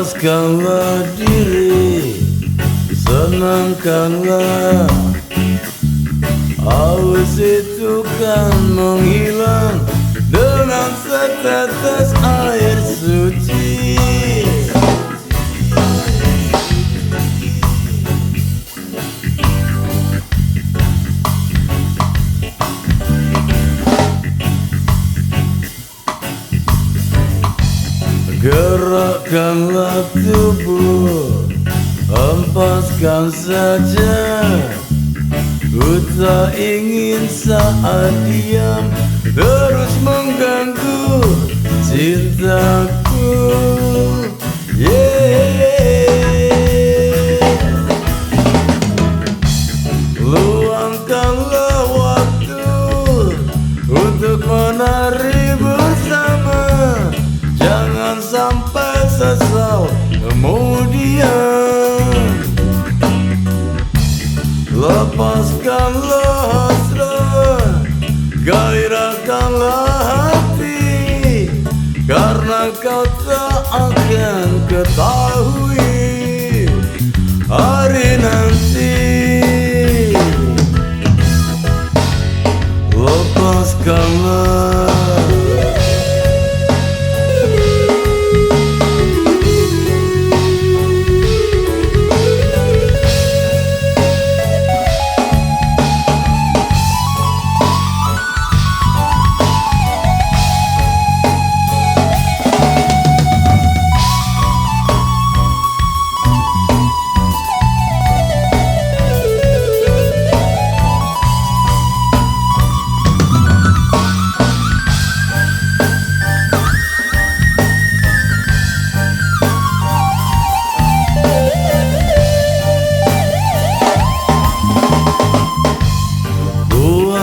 Lepaskanlah diri Senangkanlah. Haus itu kan menghilang Dengan setetes air Gerakkanlah tubuh Hempaskan saja. Ku tak ingin saat diam Terus mengganggu cintaku. Yeah. Luangkanlah sesal kemudian Lepaskanlah hasrat Gairahkanlah hati Karena kau tak akan ketahui Hari nanti. Lepaskanlah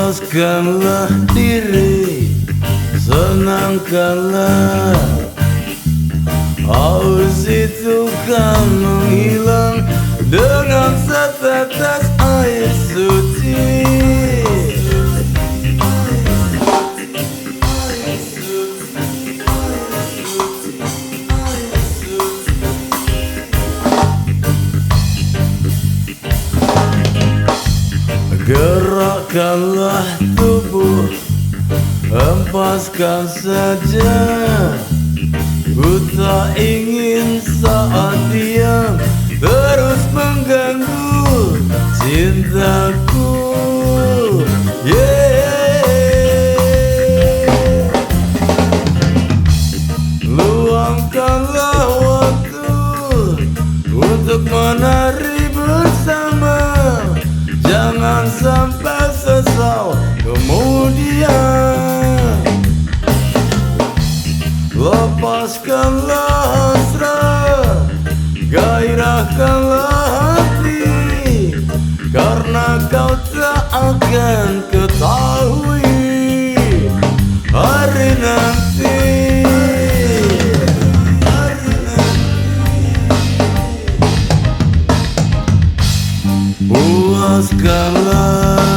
Puaskanlah diri Senangkanlah. Haus itu kan Gerakkanlah tubuh Hempaskan saja. Ku tak ingin saat diam Terus mengganggu cintaku. Luangkanlah waktu Untuk menari kemudian Lepaskanlah hasrat Gairahkanlah hati Karena kau tak akan ketahui Hari nanti. Puaskanlah